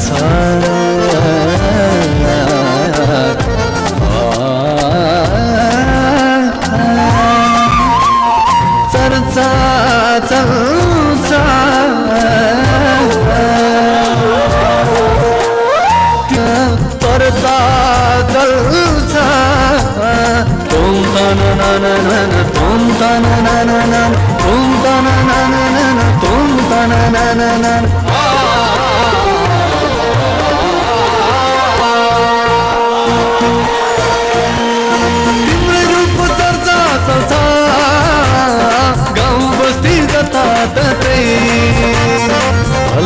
चर्चा चल्छ चर्चा चल्छ चर्चा चल्छ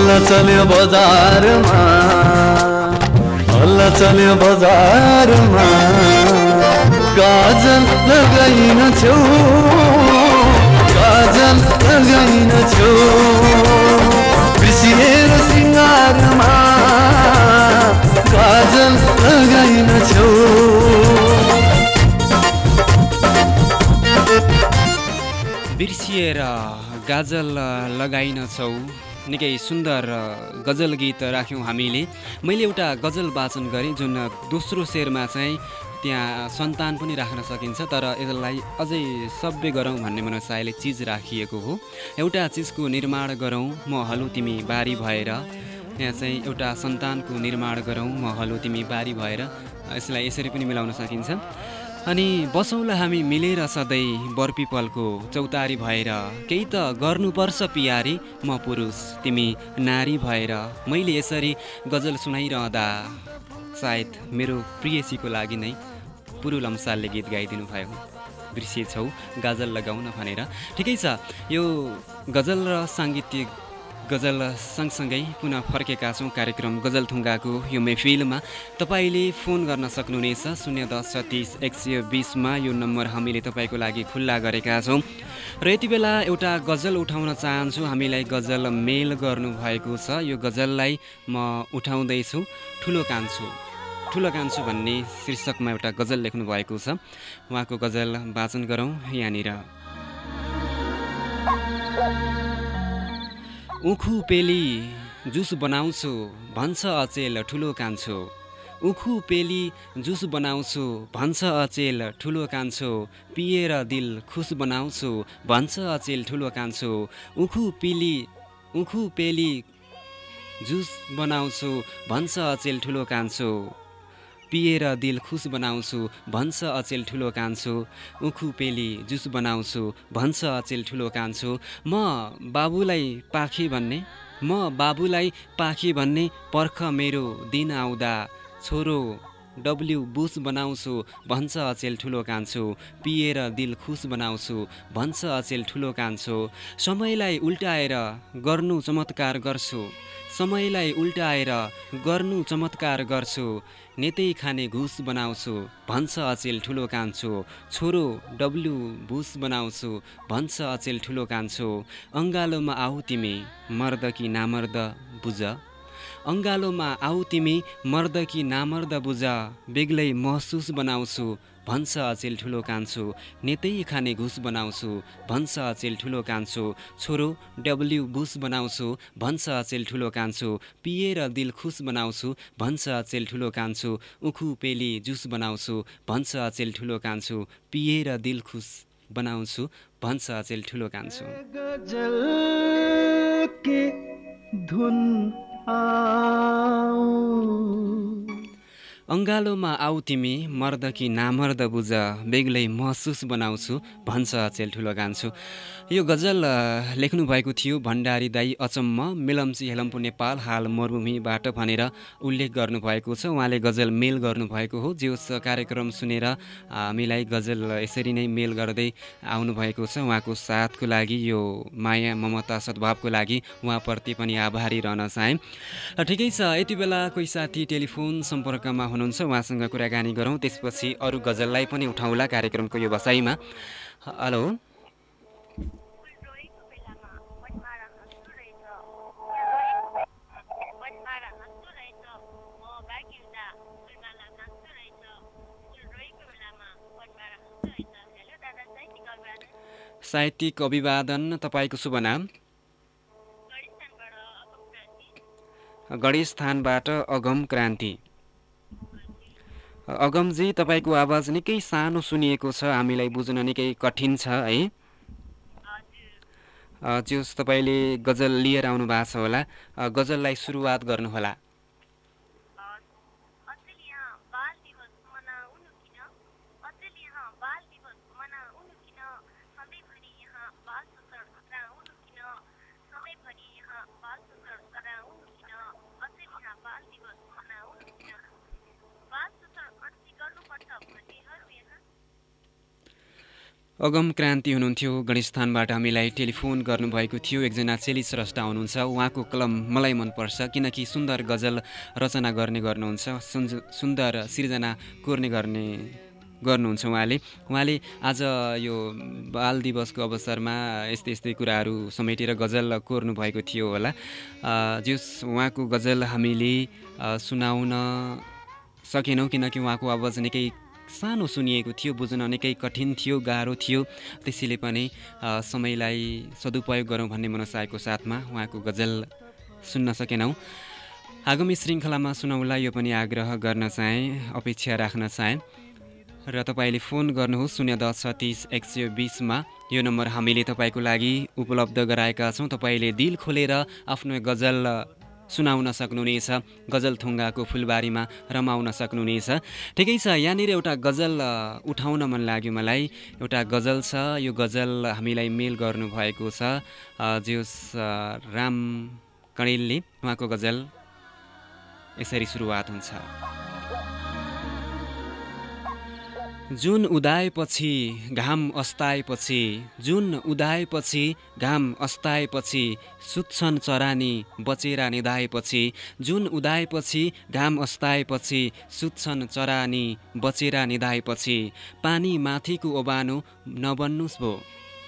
हल्ला चल्यो बजारमा। हल्ला चल्यो बजारमा। गाजल लगाइन छेउ। गाजल लगाइन छेउ। बिर्सिएर सिङ्गारमा गाजल लगाइन छेउ। बिर्सिएर गाजल लगाइनछौ निकै सुन्दर गजल गीत राख्यौँ हामीले। मैले एउटा गजल वाचन गरेँ जुन दोस्रो शेरमा चाहिँ त्यहाँ सन्तान पनि राख्न सकिन्छ तर यसलाई अझै सभ्य गरौँ भन्ने मनसायले चिज राखिएको हो। एउटा चिजको निर्माण गरौँ म हलो तिमी बारी भएर। यहाँ चाहिँ एउटा सन्तानको निर्माण गरौँ म हलो तिमी बारी भएर। यसलाई यसरी पनि मिलाउन सकिन्छ। अनि बसौँला हामी मिलेर सधैँ बरपिपलको चौतारी भएर केही त गर्नुपर्छ पियारी म पुरुष तिमी नारी भएर। मैले यसरी गजल सुनाइरहँदा सायद मेरो प्रियसीको लागि नै पुरु लम्सालले गीत गाइदिनु भयो बिर्सिएछौ गाजल लगाउन भनेर। ठिकै छ यो गजल र साङ्गीतिक गजल सँगसँगै पुनः फर्केका छौँ कार्यक्रम गजलथुङ्गाको यो मेफिलमा। तपाईँले फोन गर्न सक्नुहुनेछ शून्य दस छत्तिस एक सय बिसमा यो नम्बर हामीले तपाईँको लागि खुल्ला गरेका छौँ। र यति बेला एउटा गजल उठाउन चाहन्छु हामीलाई गजल मेल गर्नुभएको छ। यो गजललाई म उठाउँदैछु ठुलो कान्छु ठुलो कान्छु भन्ने शीर्षकमा एउटा गजल लेख्नु भएको छ। उहाँको गजल वाचन गरौँ यहाँनिर। उखु पेली जुस बनाउँछु भन्छ अचेल ठुलो कान्छो। उखु पेली जुस बनाउँछु भन्छ अचेल ठुलो कान्छो। पिएर दिल खुस बनाउँछु भन्छ अचेल ठुलो कान्छो। उखु पिली उखु पेली जुस बनाउँछु भन्छ अचेल ठुलो कान्छो। पिएर दिल खुस बनाउँछु भन्छ अचेल ठुलो कान्छो। उखु पेली जुस बनाउँछु भन्छ अचेल ठुलो कान्छो। म बाबुलाई पाखेँ भन्ने म बाबुलाई पाखेँ भन्ने पर्ख मेरो दिन आउँदा। छोरो डब्ल्यु बुस बनाउँछु भन्छ अचेल ठुलो कान्छो। पिएर दिल खुस बनाउँछु भन्छ अचेल ठुलो कान्छो। समयलाई उल्टाएर गर्नु चमत्कार गर्छु। समयलाई उल्टाएर गर्नु चमत्कार गर्छु नेतै खाने घुस बनाउँछु भन्छ अचेल ठुलो कान्छो छोरो डब्लु भुस बनाउँछु भन्छ अचेल ठुलो कान्छो अङ्गालोमा आऊ तिमी मर्द कि नामर्द बुझ। अङ्गालोमा आऊ तिमी मर्द कि नामर्द बुझ बेग्लै महसुस बनाउँछु भन्छ अचेल ठुलो कान्छो नेतै खाने घुस बनाउँछु भन्छ अचेल ठुलो कान्छो छोरो डब्ल्यु बुस बनाउँछु भन्छ अचेल ठुलो कान्छो पिएर दिल खुस बनाउँछु भन्छ अचेल ठुलो कान्छो उखु पेली जुस बनाउँछु भन्छ अचेल ठुलो कान्छो पिएर दिल खुस बनाउँछु भन्छ अचेल ठुलो कान्छो। अङ्गालोमा आऊ तिमी मर्द कि नामर्द बुझ बेग्लै महसुस बनाउँछु भन्छ अचेल ठुलो गान्छु। यो गजल लेख्नुभएको थियो भण्डारी दाई अचम्म मेलम्ची हेलम्पु नेपाल हाल मरुभूमिबाट भनेर उल्लेख गर्नुभएको छ। उहाँले गजल मेल गर्नुभएको हो जे कार्यक्रम सुनेर हामीलाई गजल यसरी नै मेल गर्दै आउनुभएको छ। उहाँको साथको लागि यो माया ममता सद्भावको लागि उहाँप्रति पनि आभारी रहन चाहेँ। ठिकै छ यति बेला कोही साथी टेलिफोन सम्पर्कमा हुनुहुन्छ उहाँसँग कुराकानी गरौँ। त्यसपछि अरू गजललाई पनि उठाउँला कार्यक्रमको यो बसाइमा। हेलो। साहित्यिक अभिवादन तपाईँको शुभ नाम? गढीस्थानबाट अपक्रान्ति गणेश थानबाट अगम क्रान्ति। अगमजी तपाईँको आवाज निकै सानो सुनिएको छ हामीलाई बुझ्न निकै कठिन छ है। जोस् तपाईँले गजल लिएर आउनु भएको छ होला। गजललाई सुरुवात गर्नुहोला अचेल यहाँ बाल दिवस मनाउनु किन अचेल यहाँ बाल दिवस मनाउनु किन सधैँभरि यहाँ बाल शोषण गराउनु किन सधैँभरि यहाँ बाल शोषण गराउनु किन अचेल यहाँ बाल दिवस मनाउनु किन बाल शोषण अन्ती गर्नुपर्छ भन्नेहरू यहाँ अगम क्रान्ति हुनुहुन्थ्यो। गणेशस्थानबाट हामीलाई टेलिफोन गर्नुभएको थियो। एकजना चेली स्रष्टा हुनुहुन्छ। उहाँको कलम मलाई मनपर्छ किनकि सुन्दर गजल रचना गर्ने गर्नुहुन्छ सुन्दर सिर्जना कोर्ने गर्ने गर्नुहुन्छ उहाँले। उहाँले आज यो बाल दिवसको अवसरमा यस्तै यस्तै कुराहरू समेटेर गजल कोर्नु भएको थियो होला। जस उहाँको गजल हामीले सुनाउन सकेनौँ किनकि उहाँको आवाज निकै सानो सुनिएको थियो बुझ्न निकै कठिन थियो गाह्रो थियो। त्यसैले पनि समयलाई सदुपयोग गरौँ भन्ने मनसायको साथमा उहाँको गजल सुन्न सकेनौँ। आगामी श्रृङ्खलामा सुनाउला यो पनि आग्रह गर्न चाहेँ अपेक्षा राख्न चाहेँ। र तपाईँले फोन गर्नुहोस् शून्य दस छत्तिस एक सय बिसमा। यो नम्बर हामीले तपाईँको लागि उपलब्ध गराएका छौँ। तपाईँले दिल खोलेर आफ्नो गजल सुनाउन सक्नुहुनेछ गजल थुङ्गाको फुलबारीमा रमाउन सक्नुहुनेछ। ठिकै छ यहाँनिर एउटा गजल उठाउन मन लाग्यो मलाई। एउटा गजल छ यो गजल हामीलाई मेल गर्नुभएको छ जोस राम कणेलले उहाँको गजल यसरी सुरुवात हुन्छ। जुन उदाएपछि घाम अस्ताएपछि जुन उदाएपछि घाम अस्ताएपछि सुत्छन् चरानी बचेर निधाएपछि जुन उदाएपछि घाम अस्ताएपछि सुत्छन् चरानी बचेर निधाएपछि पानी माथिको ओबानो नबन्नुस् भो।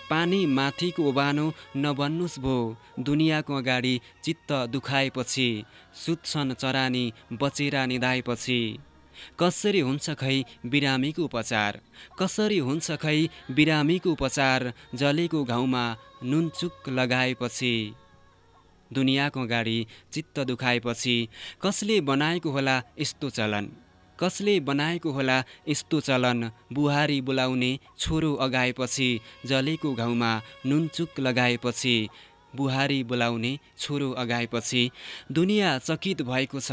पानी माथिको ओबानो नबन्नुस् भो। दुनियाँको अगाडि चित्त दुखाएपछि सुत्छन् चरानी बचेर निधाएपछि। कसरी हुन्छ खै बिरामीको उपचार? कसरी हुन्छ खै बिरामीको उपचार जलेको घाउमा नुनचुक लगाएपछि? दुनियाँको अगाडि चित्त दुखाएपछि कसले बनाएको होला यस्तो चलन? कसले बनाएको होला यस्तो चलन? बुहारी बोलाउने छोरो अगाएपछि जलेको घाउमा नुनचुक लगाएपछि बुहारी बोलाउने छोरो अगाएपछि दुनियाँ चकित भएको छ।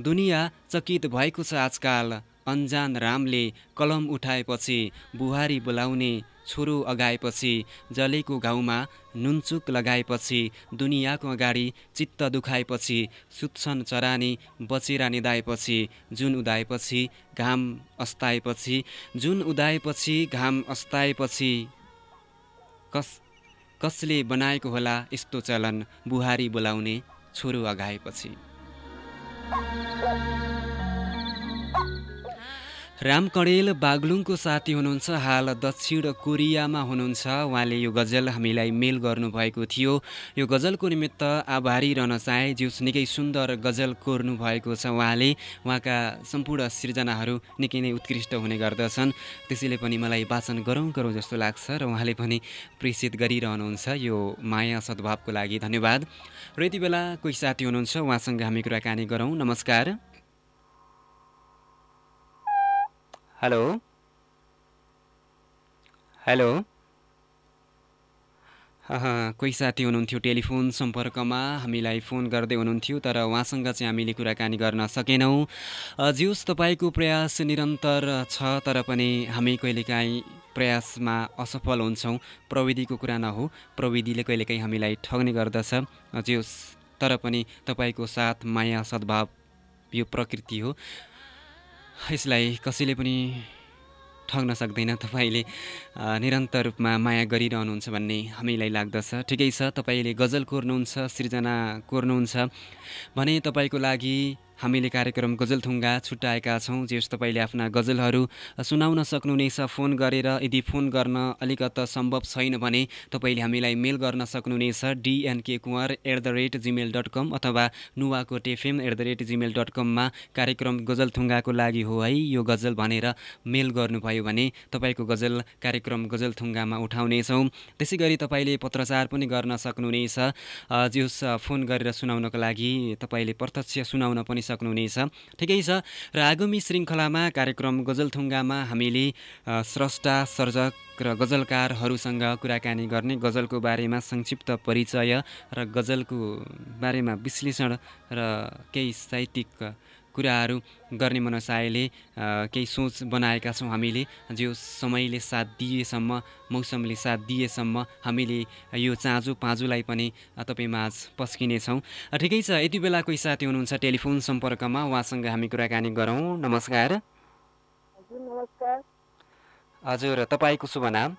दुनियाँ चकित भएको छ आजकाल। अन्जान रामले कलम उठाएपछि बुहारी बोलाउने छोरो अगाएपछि जलेको घाउमा नुनचुक लगाएपछि दुनियाँको अगाडि चित्त दुखाएपछि सुत्छन् चरानी बचेर निधाएपछि जुन उदाएपछि घाम अस्ताएपछि जुन उदाएपछि घाम अस्ताएपछि। कस कसले बनाएको होला यस्तो चलन बुहारी बोलाउने छोरो अगाएपछि। 啊。राम कणेल बागलुङको साथी हुनुहुन्छ हाल दक्षिण कोरियामा हुनुहुन्छ। उहाँले यो गजल हामीलाई मेल गर्नुभएको थियो। यो गजलको निमित्त आभारी रहन चाहे जिउस निकै सुन्दर गजल कोर्नु भएको छ उहाँले। उहाँका सम्पूर्ण सृजनाहरू निकै नै उत्कृष्ट हुने गर्दछन्। त्यसैले पनि मलाई वाचन गरौँ गरौँ जस्तो लाग्छ र उहाँले पनि प्रेषित गरिरहनुहुन्छ यो माया सद्भावको लागि। धन्यवाद। र यति बेला कोही साथी हुनुहुन्छ उहाँसँग हामी कुराकानी गरौँ। नमस्कार। हेलो। हेलो। कोही साथी हुनुहुन्थ्यो टेलिफोन सम्पर्कमा। हामीलाई फोन गर्दै हुनुहुन्थ्यो तर उहाँसँग चाहिँ हामीले कुराकानी गर्न सकेनौँ। जियोस् तपाईँको प्रयास निरन्तर छ तर पनि हामी कहिलेकाहीँ प्रयासमा असफल हुन्छौँ। प्रविधिको कुरा नहो प्रविधिले कहिलेकाहीँ हामीलाई ठग्ने गर्दछ। जियोस् तर पनि तपाईँको साथ माया सद्भाव यो प्रकृति हो। यसलाई कसैले पनि ठग्न सक्दैन। तपाईँले निरन्तर रूपमा माया गरिरहनुहुन्छ भन्ने हामीलाई लाग्दछ। ठिकै छ तपाईँले गजल कोर्नुहुन्छ सृजना कोर्नुहुन्छ। भने तपाईँको लागि हामीले कार्यक्रम गजलथुङ्गा छुट्याएका छौँ। जे तपाईँले आफ्ना गजलहरू सुनाउन सक्नुहुनेछ फोन गरेर यदि फोन गर्न अलिकत सम्भव छैन भने तपाईँले हामीलाई मेल गर्न सक्नुहुनेछ DNK Kunwar at the rate gmail dot com अथवा Nuwakot FM at the rate gmail dot कममा कार्यक्रम गजलथुङ्गाको लागि हो है। यो गजल भनेर मेल गर्नुभयो भने तपाईँको गजल कार्यक्रम गजलथुङ्गामा उठाउनेछौँ। त्यसै गरी तपाईँले पत्रचार पनि गर्न सक्नुहुनेछ अ, फोन गरेर सुनाउनको लागि तपाईँले प्रत्यक्ष सुनाउन पनि सक्नुहुनेछ ठिकै छ र आगामी श्रृङ्खलामा कार्यक्रम गजलथुङ्गामा हामीले स्रष्टा सर्जक र गजलकारहरूसँग कुराकानी गर्ने गजलको बारेमा संक्षिप्त परिचय र गजलको बारेमा विश्लेषण र केही साहित्यिक कुराहरू गर्ने मनसायले केही सोच बनाएका छौँ हामीले। जो समयले साथ दिएसम्म मौसमले साथ दिएसम्म हामीले यो चाँजो पाँजोलाई पनि अ, तपाईँमाझ पस्किनेछौँ। ठिकै छ यति बेला कोही साथी हुनुहुन्छ टेलिफोन सम्पर्कमा उहाँसँग हामी कुराकानी गरौँ। नमस्कार। हजुर तपाईँको शुभ नाम?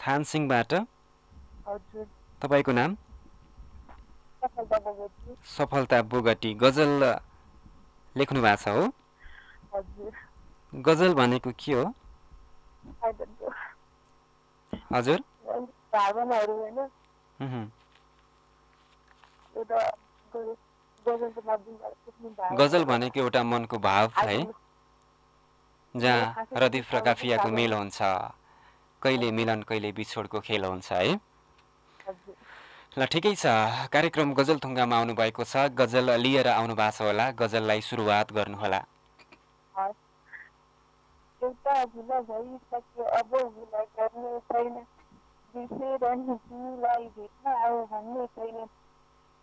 थानसिंहबाट तपाईँको नाम? सफलता बगेटी गजल लेख्नु भएको छ हो? गजल भनेको के हो? हजुर। गजल- भनेको एउटा मनको भाव है। जहाँ रदिफ र काफियाको मेल हुन्छ। कहिले मिलन कहिले बिछोडको खेल हुन्छ है। ल ठिकै छ। कार्यक्रम गजलथुङ्गामा आउनुभएको छ। गजल लिएर आउनु भएको छ होला। गजललाई सुरुवात गर्नुहोला। छैन। बिर्सेर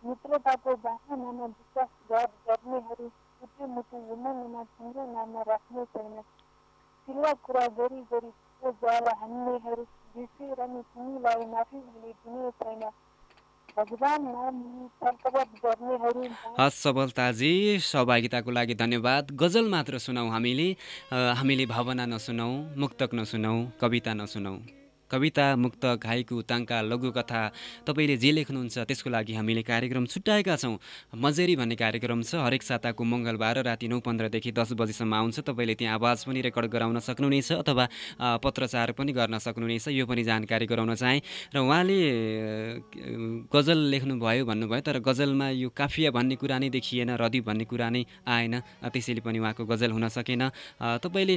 मित्रताको बाहनामा छैन। नि तिमीलाई माफी भने दिने छैन भगवान नाम तर्कवत गर्नेहरू हस् सबलताजी सहभागिताको लागि धन्यवाद। गजल मात्र सुनौँ हामीले हामीले भावना नसुनौँ मुक्तक नसुनौँ कविता नसुनौँ। कविता मुक्तक हाइकु ताङ्का लघुकथा तपाईँले जे लेख्नुहुन्छ त्यसको लागि हामीले कार्यक्रम छुट्याएका छौँ। मजेरी भन्ने कार्यक्रम छ। हरेक साताको मङ्गलबार राति नौ पन्ध्रदेखि दस बजीसम्म आउँछ। तपाईँले त्यहाँ आवाज पनि रेकर्ड गराउन सक्नुहुनेछ अथवा पत्रचार पनि गर्न सक्नुहुनेछ। यो पनि जानकारी गराउन चाहेँ। र उहाँले गजल लेख्नुभयो भन्नुभयो तर गजलमा यो काफिया भन्ने कुरा नै देखिएन रदी भन्ने कुरा नै आएन। त्यसैले पनि उहाँको गजल हुन सकेन। तपाईँले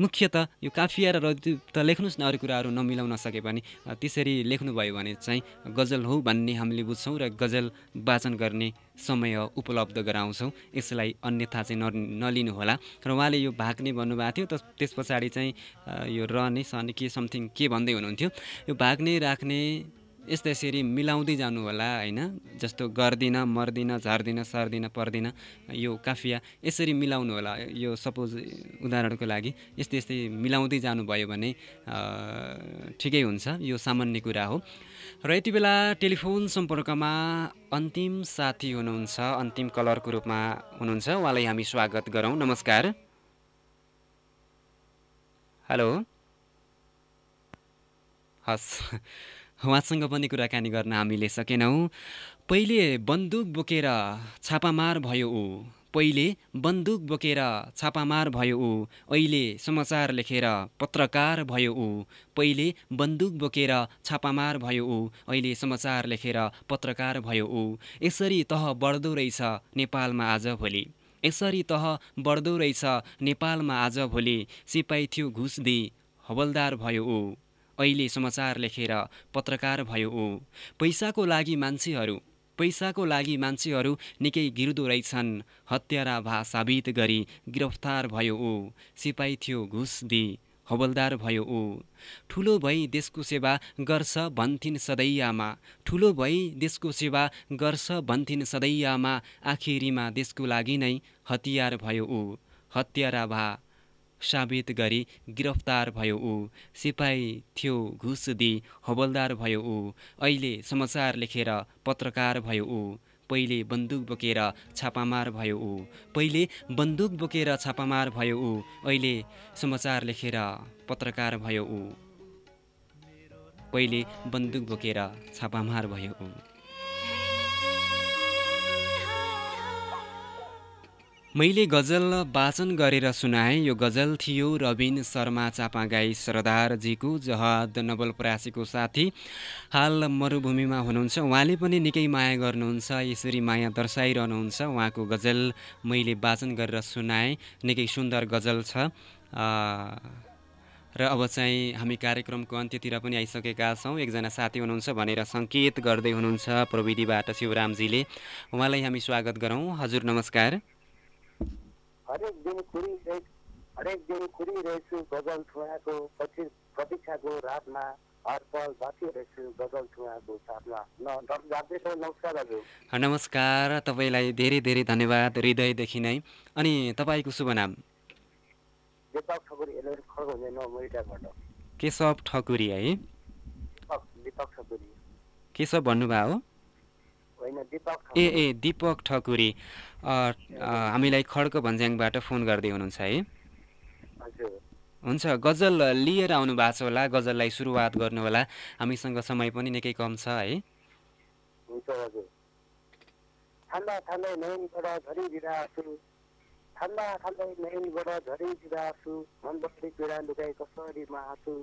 मुख्यत यो काफिया र रदी त लेख्नुहोस् न अरू कुराहरू नमिलाउन सके पनि। त्यसरी लेख्नुभयो भने चाहिँ गजल हो भन्ने हामीले बुझ्छौँ र गजल वाचन गर्ने समय उपलब्ध गराउँछौँ। यसलाई अन्यथा चाहिँ न नलिनुहोला। र उहाँले यो भाग नै भन्नुभएको थियो त्यस पछाडि चाहिँ यो र नै सन के समथिङ के भन्दै हुनुहुन्थ्यो। यो भाग नै राख्ने यस्ता यसरी मिलाउँदै जानु होला होइन? जस्तो गर्दिनँ मर्दिनँ झर्दिनँ सर्दिनँ पर्दिनँ यो काफिया यसरी मिलाउनु होला यो सपोज उदाहरणको लागि। यस्तै यस्तै मिलाउँदै जानुभयो भने ठिकै हुन्छ यो सामान्य कुरा हो। र यति बेला टेलिफोन सम्पर्कमा अन्तिम साथी हुनुहुन्छ अन्तिम कलरको रूपमा हुनुहुन्छ उहाँलाई हामी स्वागत गरौँ। नमस्कार। हेलो। हस्। उहाँसँग पनि कुराकानी गर्न हामीले सकेनौँ। पहिले बन्दुक बोकेर छापामार भयो ऊ। पहिले बन्दुक बोकेर छापामार भयो ऊ। अहिले समाचार लेखेर पत्रकार भयो ऊ। पहिले बन्दुक बोकेर छापामार भयो ऊ। अहिले समाचार लेखेर पत्रकार भयो ऊ। यसरी तह बढ्दो रहेछ नेपालमा आज भोलि। यसरी तह बढ्दो रहेछ नेपालमा आज भोलि। सिपाही थियो घुस दिई हवलदार भयो ऊ। अहिले समाचार लेखेर पत्रकार भयो ऊ। पैसाको लागि मान्छेहरू पैसाको लागि मान्छेहरू निकै गिर्दो रहेछन्। हत्यारा भा साबित गरी गिरफ्तार भयो ऊ। सिपाही थियो घुस दिई हवलदार भयो ऊ। ठुलो भई देशको सेवा गर्छ भन्थिन् सदैयामा। ठुलो भई देशको सेवा गर्छ भन्थिन् सदैयामा। आखिरीमा देशको लागि नै हतियार भयो ऊ। हत्यारा भा साबित गरी गिरफ्तार भयो ऊ। सिपाही थियो घुस दिई हवलदार भयो ऊ। अहिले समाचार लेखेर पत्रकार भयो ऊ। पहिले बन्दुक बोकेर छापामार भयो ऊ। पहिले बन्दुक बोकेर छापामार भयो ऊ। अहिले समाचार लेखेर पत्रकार भयो ऊ। पहिले बन्दुक बोकेर छापामार भयो ऊ। मैले गजल वाचन गरेर सुनाएँ। यो गजल थियो रविन शर्मा चापागाई सरदारजीको जहाद नवलपरासीको साथी। हाल मरुभूमिमा हुनुहुन्छ। उहाँले पनि निकै माया गर्नुहुन्छ यसरी माया दर्शाइरहनुहुन्छ। उहाँको गजल मैले वाचन गरेर सुनाएँ। निकै सुन्दर गजल छ। र अब चाहिँ हामी कार्यक्रमको अन्त्यतिर पनि आइसकेका छौँ। एकजना साथी हुनुहुन्छ भनेर सङ्केत गर्दै हुनुहुन्छ प्रविधिबाट शिवरामजीले। उहाँलाई हामी स्वागत गरौँ। हजुर नमस्कार। हरेक दिन कुरिरहे हरेक दिन कुरिरहेछु गजल ठुवाको पछि प्रतीक्षाको रातमा नमस्कार तपाईँलाई धेरै धेरै धन्यवाद हृदयदेखि नै। अनि तपाईँको शुभ नाम? केशव ठकुरी है। केशव भन्नुभयो? ए ए दिपक ठकुरी। हामीलाई खड्क भन्ज्याङबाट फोन गर्दै हुनुहुन्छ है। हुन्छ गजल लिएर आउनु भएको छ होला गजललाई सुरुवात गर्नु होला। हामीसँग समय पनि निकै कम छ है। ठन्डा ठन्डै नैनबाट झरिदिरहेछु ठन्डा ठन्डै नैनबाट झरिदिरहेछु मनभरि पीडा लुगाई कसरी म हाँसु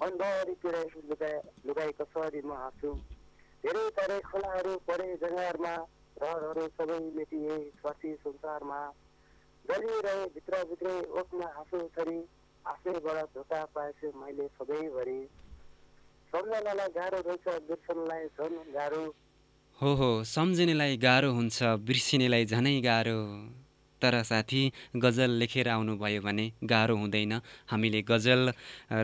मनभरि पीडा लुगाई लुगाई कसरी म हाँसु धेरै तरै खोलाहरू परे जङ्गारमा रहरहरू सबै मेटिए स्वार्थी संसारमा। जलिरहे भित्रभित्रै ओठमा हाँसो छरी आफैबाट धोका पाएछु मैले सधैँभरि सम्झनालाई गाह्रो रहेछ बिर्सनलाई झन् गाह्रो। हो हो सम्झिनेलाई गाह्रो हुन्छ बिर्सिनेलाई झनै गाह्रो। तर साथी गजल लेखेर आउनुभयो भने गाह्रो हुँदैन। हामीले गजल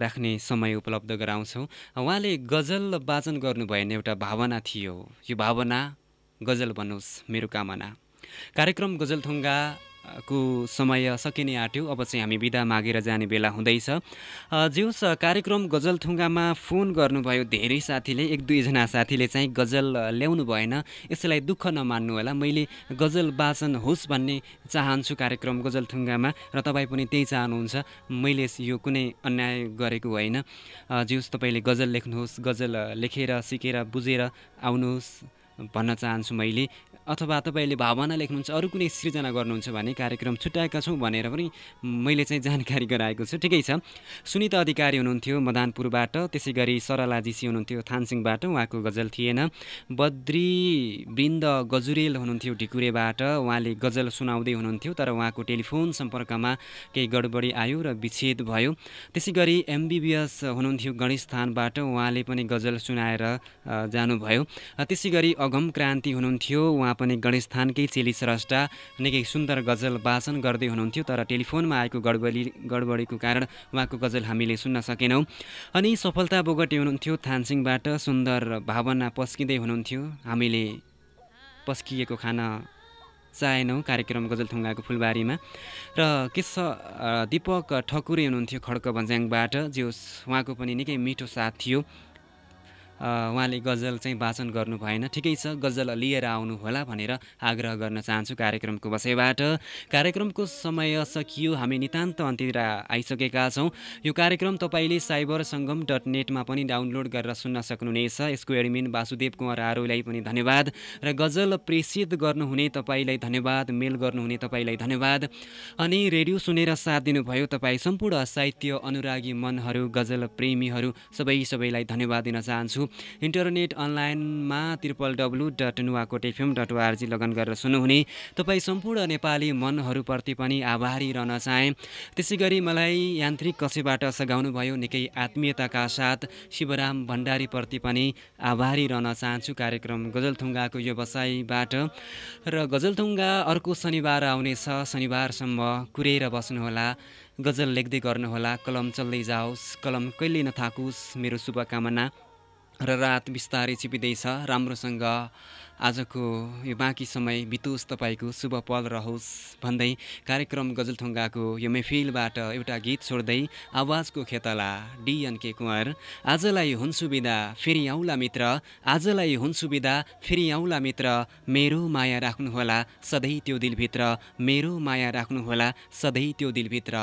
राख्ने समय उपलब्ध गराउँछौँ। उहाँले गजल वाचन गर्नुभयो एउटा भावना थियो। यो भावना गजल भन्नुहोस् मेरो कामना। कार्यक्रम गजलथुङ्गा को समय सकिने आँट्यो अब चाहिँ हामी बिदा मागेर जाने बेला हुँदैछ। अ, ज्यूस कार्यक्रम गजलथुङ्गामा फोन गर्नुभयो धेरै साथीले एक दुईजना साथीले चाहिँ गजल ल्याउनु भएन यसलाई दुःख नमान्नु होला। मैले गजल वाचन होस् भन्ने चाहन्छु कार्यक्रम गजलथुङ्गामा र तपाईँ पनि त्यही चाहनुहुन्छ। मैले यो कुनै अन्याय गरेको होइन। अ, ज्यूस तपाईँले गजल लेख्नुहोस् गजल लेखेर सिकेर बुझेर आउनुहोस् भन्न चाहन्छु मैले। अथवा तपाईँले भावना लेख्नुहुन्छ अरू कुनै सृजना गर्नुहुन्छ भने कार्यक्रम छुट्याएका छौँ भनेर पनि मैले चाहिँ जानकारी गराएको छु। ठिकै छ। सुनिता अधिकारी हुनुहुन्थ्यो मदानपुरबाट त्यसै गरी सरलाजीसी हुनुहुन्थ्यो थानसिंहबाट उहाँको गजल थिएन। बद्री वृन्द गजुरेल हुनुहुन्थ्यो ढिकुरेबाट उहाँले गजल सुनाउँदै हुनुहुन्थ्यो तर उहाँको टेलिफोन सम्पर्कमा केही गडबडी आयो र विच्छेद भयो। त्यसै गरी एमबिबिएस हुनुहुन्थ्यो गणेशस्थानबाट उहाँले पनि गजल सुनाएर जानुभयो। त्यसै गरी अगम क्रान्ति हुनुहुन्थ्यो उहाँ पनि गणेशस्थानकै चेली स्रष्टा निकै सुन्दर गजल वाचन गर्दै हुनुहुन्थ्यो तर टेलिफोनमा आएको गडबडी गडबडीको कारण उहाँको गजल हामीले सुन्न सकेनौँ। अनि सफलता बोगटे हुनुहुन्थ्यो थानसिंहबाट सुन्दर भावना पस्किँदै हुनुहुन्थ्यो। हामीले पस्किएको खाना चाहेनौँ कार्यक्रम गजलथुङ्गाको फुलबारीमा। र के छ अ, दिपक ठकुरे हुनुहुन्थ्यो खड्क भन्ज्याङबाट जो उहाँको पनि निकै मिठो साथ थियो। उहाँले गजल चाहिँ वाचन गर्नु भएन। ठिकै छ गजल लिएर आउनु होला भनेर आग्रह गर्न चाहन्छु कार्यक्रमको विषयबाट कार्यक्रमको समय सकियो हामी नितान्त अन्त्यतिर आइसकेका छौँ। यो कार्यक्रम तपाईँले साइबर सङ्गम डट नेटमा पनि डाउनलोड गरेर सुन्न सक्नुहुनेछ। यसको एडमिन वासुदेव कुमार आरोलाई पनि धन्यवाद। र गजल प्रेषित गर्नुहुने तपाईँलाई धन्यवाद मेल गर्नुहुने तपाईँलाई धन्यवाद। अनि रेडियो सुनेर साथ दिनुभयो तपाईँ सम्पूर्ण साहित्य अनुरागी मनहरू गजल प्रेमीहरू सबै सबैलाई धन्यवाद दिन चाहन्छु। इन्टरनेट अनलाइनमा triple W dot Nuwakot FM dot ORG log on गरेर सुन्नुहुने। तपाईँ सम्पूर्ण नेपाली मनहरूप्रति पनि आभारी रहन चाहेँ। त्यसै गरी मलाई यान्त्रिक कक्षबाट सघाउनु भयो निकै आत्मीयताका साथ शिवराम भण्डारीप्रति पनि आभारी रहन चाहन्छु कार्यक्रम गजलथुङ्गाको व्यवसायबाट। र गजलथुङ्गा अर्को शनिबार आउनेछ। शनिबारसम्म कुरेर बस्नुहोला गजल लेख्दै गर्नुहोला कलम चल्दै जाओस् कलम कहिले नथाकोस् मेरो शुभकामना। र रात बिस्तारै छिपिँदैछ राम्रोसँग आजको यो बाँकी समय बितोस् तपाईँको शुभ पल रहोस् भन्दै कार्यक्रम गजलथुङ्गाको यो मेफिलबाट एउटा गीत छोड्दै आवाजको खेतला डिएनके कुँवर। आजलाई हुन्छु बिदा फेरि आउला मित्र। आजलाई हुन्छु बिदा फेरि आउला मित्र। मेरो माया राख्नुहोला सधैँ त्यो दिलभित्र। मेरो माया राख्नुहोला सधैँ त्यो दिलभित्र।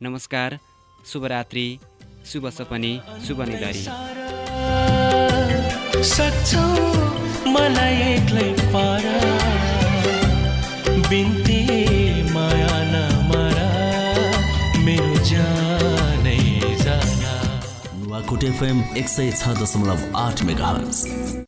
नमस्कार शुभरात्रि शुभ सपनी शुभ निधरी। सक्छौ मलाई एक्लै पार। बिन्ती माया नमरा मेरो। जानै जाना। नुवाकोट एफएम एक सय छ दशमलव आठ मेगा